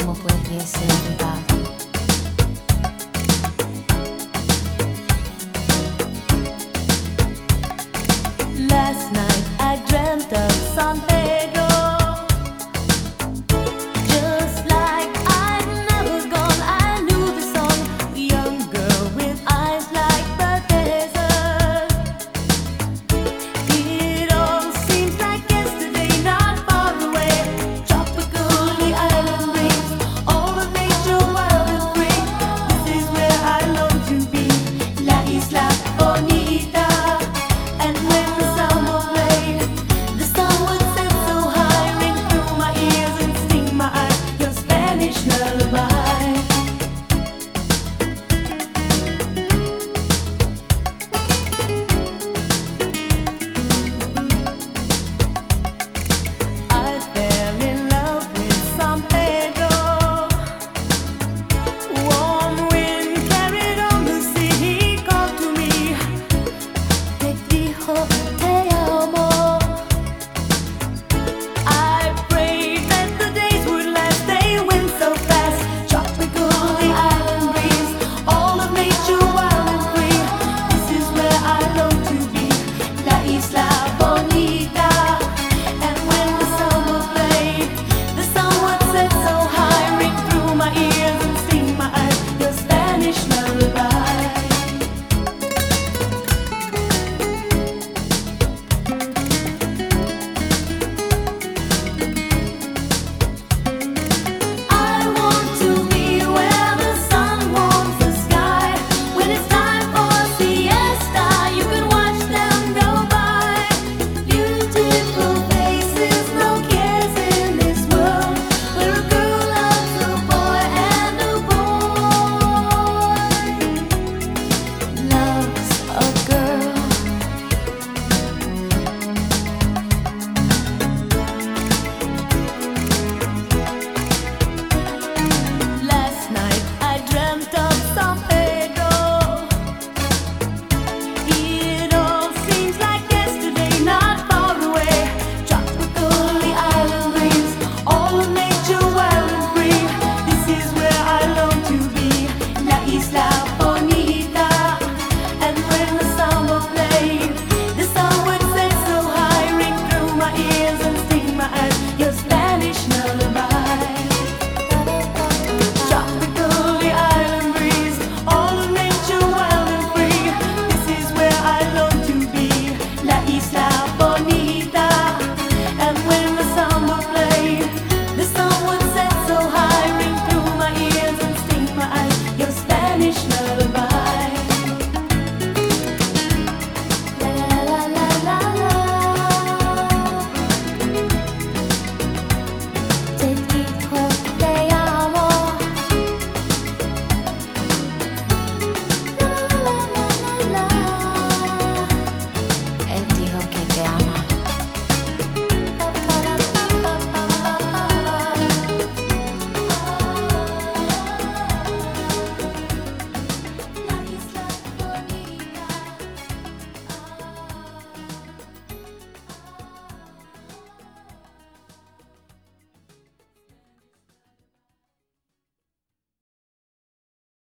como pudiese olvidar.